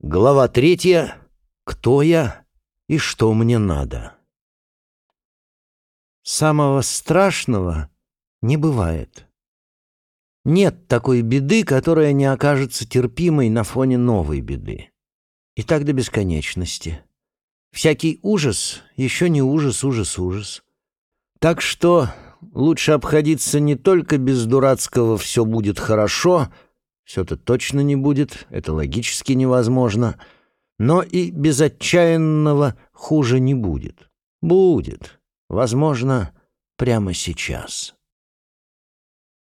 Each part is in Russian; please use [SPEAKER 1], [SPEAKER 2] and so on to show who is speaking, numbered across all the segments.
[SPEAKER 1] Глава третья. Кто я и что мне надо? Самого страшного не бывает. Нет такой беды, которая не окажется терпимой на фоне новой беды. И так до бесконечности. Всякий ужас еще не ужас, ужас, ужас. Так что лучше обходиться не только без дурацкого «все будет хорошо», все-то точно не будет, это логически невозможно, но и без отчаянного хуже не будет. Будет. Возможно, прямо сейчас.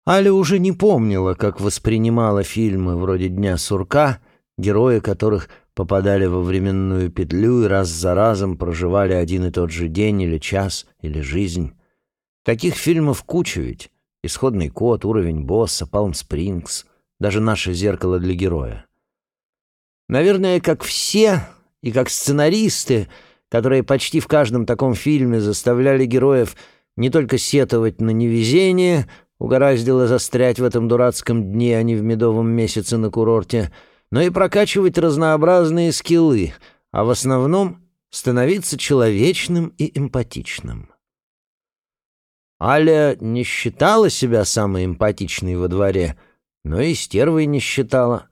[SPEAKER 1] Аля уже не помнила, как воспринимала фильмы вроде «Дня сурка», герои которых попадали во временную петлю и раз за разом проживали один и тот же день или час или жизнь. Таких фильмов куча ведь. «Исходный код», «Уровень босса», «Палм Спрингс», даже наше зеркало для героя. Наверное, как все и как сценаристы, которые почти в каждом таком фильме заставляли героев не только сетовать на невезение, угораздило застрять в этом дурацком дне, а не в медовом месяце на курорте, но и прокачивать разнообразные скиллы, а в основном становиться человечным и эмпатичным. Аля не считала себя самой эмпатичной во дворе, но и стервой не считала.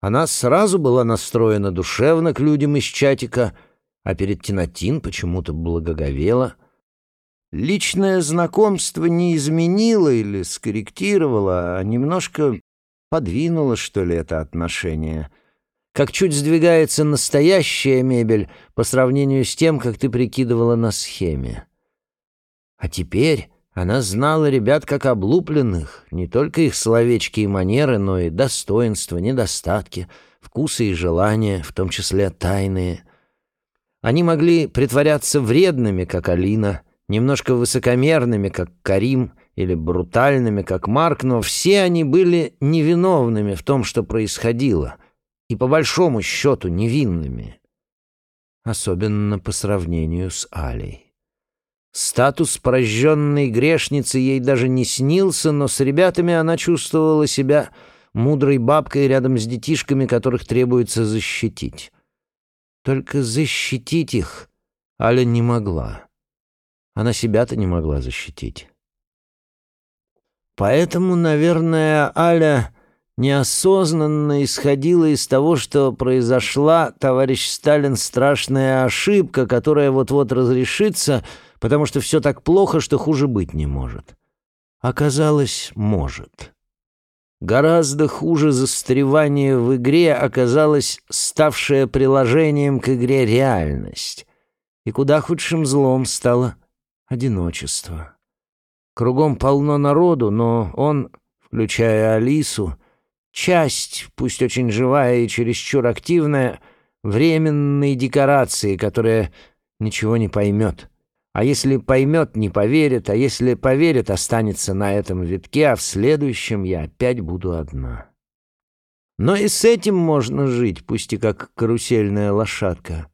[SPEAKER 1] Она сразу была настроена душевно к людям из чатика, а перед Тинатин почему-то благоговела. Личное знакомство не изменило или скорректировало, а немножко подвинуло, что ли, это отношение. Как чуть сдвигается настоящая мебель по сравнению с тем, как ты прикидывала на схеме. А теперь она знала ребят как облупленных, не только их словечки и манеры, но и достоинства, недостатки, вкусы и желания, в том числе тайные. Они могли притворяться вредными, как Алина, немножко высокомерными, как Карим, или брутальными, как Марк, но все они были невиновными в том, что происходило, и по большому счету невинными, особенно по сравнению с Алей. Статус прожженной грешницы ей даже не снился, но с ребятами она чувствовала себя мудрой бабкой рядом с детишками, которых требуется защитить. Только защитить их Аля не могла. Она себя-то не могла защитить. Поэтому, наверное, Аля неосознанно исходила из того, что произошла, товарищ Сталин, страшная ошибка, которая вот-вот разрешится — потому что все так плохо, что хуже быть не может. Оказалось, может. Гораздо хуже застревания в игре оказалось ставшее приложением к игре реальность. И куда худшим злом стало одиночество. Кругом полно народу, но он, включая Алису, часть, пусть очень живая и чересчур активная, временной декорации, которая ничего не поймет. А если поймет, не поверит, а если поверит, останется на этом витке, а в следующем я опять буду одна. Но и с этим можно жить, пусть и как карусельная лошадка,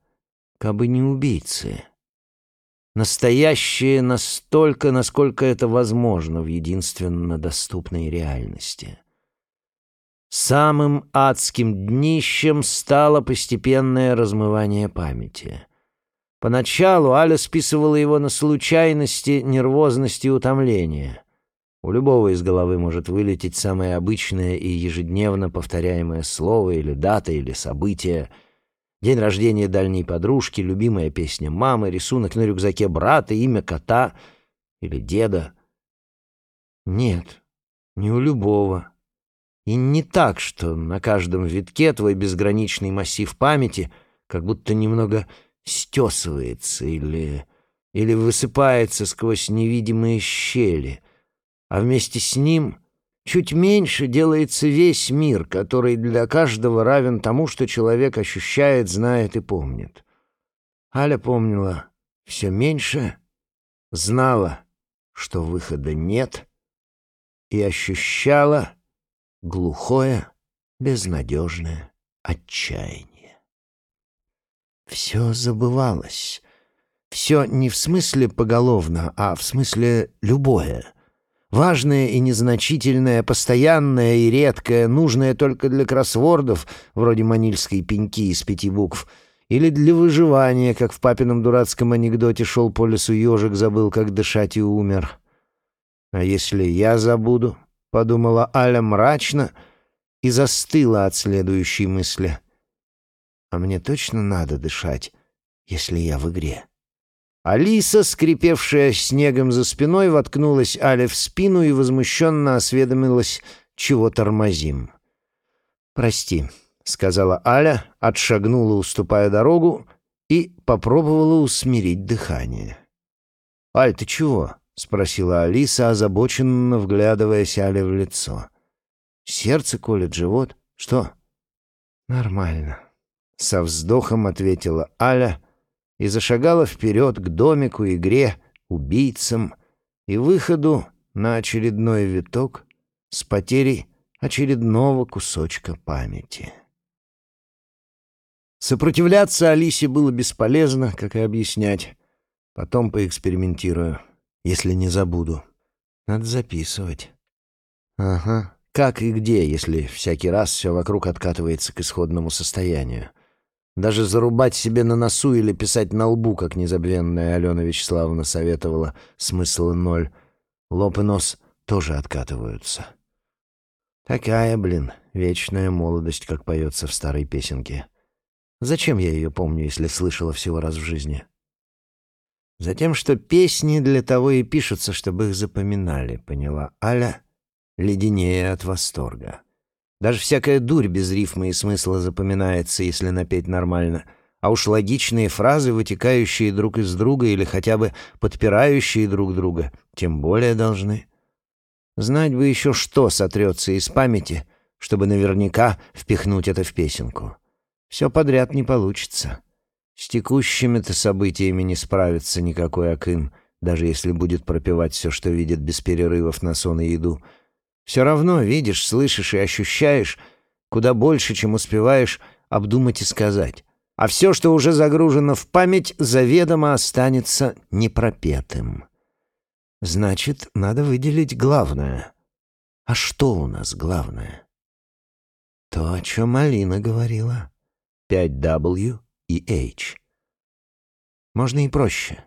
[SPEAKER 1] кабы не убийцы. Настоящее настолько, насколько это возможно в единственно доступной реальности. Самым адским днищем стало постепенное размывание памяти — Поначалу Аля списывала его на случайности, нервозность и утомление. У любого из головы может вылететь самое обычное и ежедневно повторяемое слово или дата или событие. День рождения дальней подружки, любимая песня мамы, рисунок на рюкзаке брата, имя кота или деда. Нет, не у любого. И не так, что на каждом витке твой безграничный массив памяти как будто немного стесывается или, или высыпается сквозь невидимые щели, а вместе с ним чуть меньше делается весь мир, который для каждого равен тому, что человек ощущает, знает и помнит. Аля помнила все меньше, знала, что выхода нет, и ощущала глухое, безнадежное отчаяние. Все забывалось. Все не в смысле поголовно, а в смысле любое. Важное и незначительное, постоянное и редкое, нужное только для кроссвордов, вроде манильской пеньки из пяти букв, или для выживания, как в папином дурацком анекдоте шел по лесу ежик, забыл, как дышать и умер. «А если я забуду?» — подумала Аля мрачно и застыла от следующей мысли. «А мне точно надо дышать, если я в игре?» Алиса, скрипевшая снегом за спиной, воткнулась Але в спину и возмущенно осведомилась, чего тормозим. «Прости», — сказала Аля, отшагнула, уступая дорогу, и попробовала усмирить дыхание. «Аль, ты чего?» — спросила Алиса, озабоченно вглядываясь Але в лицо. «Сердце колет, живот? Что?» «Нормально», — со вздохом ответила Аля, и зашагала вперед к домику, игре, убийцам и выходу на очередной виток с потерей очередного кусочка памяти. Сопротивляться Алисе было бесполезно, как и объяснять. Потом поэкспериментирую, если не забуду. Надо записывать. Ага. Как и где, если всякий раз все вокруг откатывается к исходному состоянию. Даже зарубать себе на носу или писать на лбу, как незабвенная Алена Вячеславовна советовала, смысла ноль. Лоб и нос тоже откатываются. Такая, блин, вечная молодость, как поется в старой песенке. Зачем я ее помню, если слышала всего раз в жизни? Затем, что песни для того и пишутся, чтобы их запоминали, поняла Аля, леденее от восторга. Даже всякая дурь без рифма и смысла запоминается, если напеть нормально. А уж логичные фразы, вытекающие друг из друга или хотя бы подпирающие друг друга, тем более должны. Знать бы еще, что сотрется из памяти, чтобы наверняка впихнуть это в песенку. Все подряд не получится. С текущими-то событиями не справится никакой Акын, даже если будет пропивать все, что видит без перерывов на сон и еду — все равно видишь, слышишь и ощущаешь куда больше, чем успеваешь обдумать и сказать. А все, что уже загружено в память, заведомо останется непропетым. Значит, надо выделить главное. А что у нас главное? То, о чем Алина говорила. 5W и H. Можно и проще.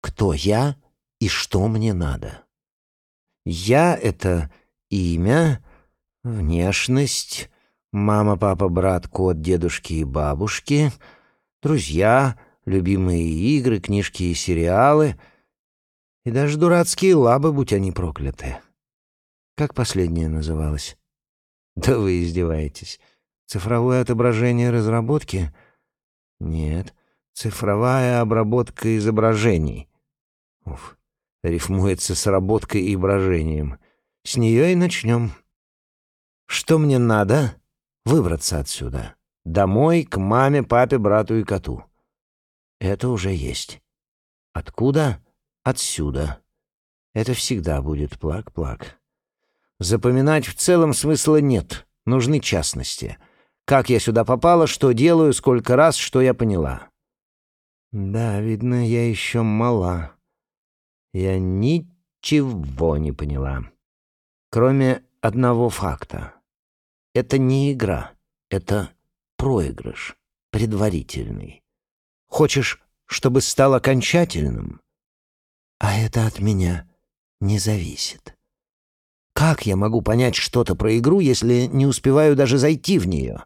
[SPEAKER 1] Кто я и что мне надо? Я — это Имя, внешность, мама, папа, брат, кот, дедушки и бабушки, друзья, любимые игры, книжки и сериалы, и даже дурацкие лабы, будь они прокляты. Как последнее называлось? Да вы издеваетесь. Цифровое отображение разработки? Нет, цифровая обработка изображений. Уф, рифмуется с работкой и брожением. С нее и начнем. Что мне надо? Выбраться отсюда. Домой, к маме, папе, брату и коту. Это уже есть. Откуда? Отсюда. Это всегда будет плак-плак. Запоминать в целом смысла нет. Нужны частности. Как я сюда попала, что делаю, сколько раз, что я поняла. Да, видно, я еще мала. Я ничего не поняла. Кроме одного факта. Это не игра, это проигрыш, предварительный. Хочешь, чтобы стал окончательным? А это от меня не зависит. Как я могу понять что-то про игру, если не успеваю даже зайти в нее?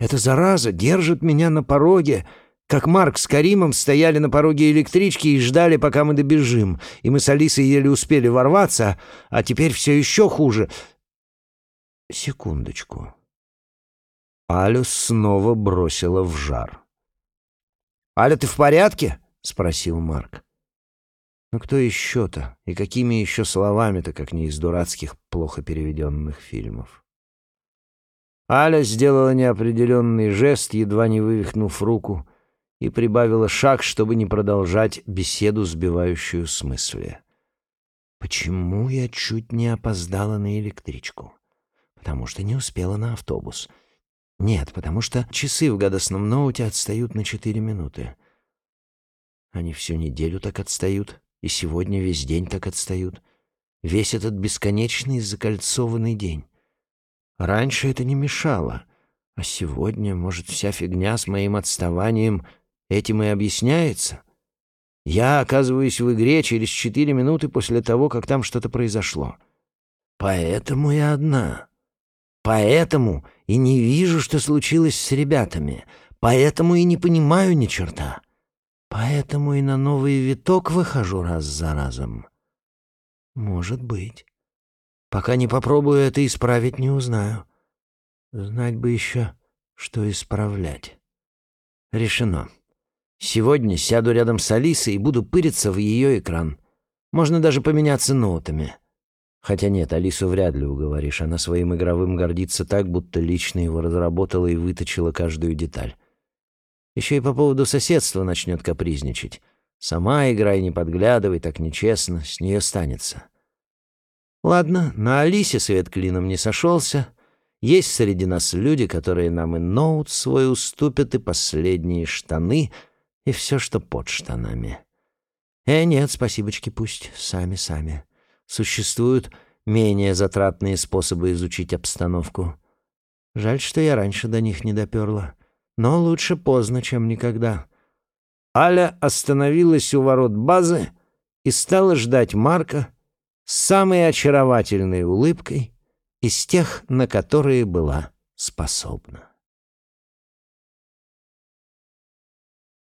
[SPEAKER 1] Эта зараза держит меня на пороге, как Марк с Каримом стояли на пороге электрички и ждали, пока мы добежим, и мы с Алисой еле успели ворваться, а теперь все еще хуже. Секундочку. Алю снова бросила в жар. «Аля, ты в порядке?» — спросил Марк. «Ну кто еще-то? И какими еще словами-то, как не из дурацких, плохо переведенных фильмов?» Аля сделала неопределенный жест, едва не вывихнув руку, и прибавила шаг, чтобы не продолжать беседу, сбивающую с мысли. Почему я чуть не опоздала на электричку? Потому что не успела на автобус. Нет, потому что часы в гадостном ноуте отстают на четыре минуты. Они всю неделю так отстают, и сегодня весь день так отстают. весь этот бесконечный закольцованный день. Раньше это не мешало, а сегодня, может, вся фигня с моим отставанием этим и объясняется? Я оказываюсь в игре через четыре минуты после того, как там что-то произошло. Поэтому я одна. Поэтому и не вижу, что случилось с ребятами. Поэтому и не понимаю ни черта. Поэтому и на новый виток выхожу раз за разом. Может быть. Пока не попробую это исправить, не узнаю. Знать бы еще, что исправлять. Решено. Сегодня сяду рядом с Алисой и буду пыриться в ее экран. Можно даже поменяться нотами. Хотя нет, Алису вряд ли уговоришь. Она своим игровым гордится так, будто лично его разработала и выточила каждую деталь. Еще и по поводу соседства начнет капризничать. Сама играй, не подглядывай, так нечестно, с нее станется. Ладно, на Алисе свет клином не сошелся. Есть среди нас люди, которые нам и ноут свой уступят, и последние штаны, и все, что под штанами. Э, нет, спасибочки, пусть сами-сами. Существуют менее затратные способы изучить обстановку. Жаль, что я раньше до них не доперла. Но лучше поздно, чем никогда. Аля остановилась у ворот базы и стала ждать Марка с самой очаровательной улыбкой из тех, на которые была способна.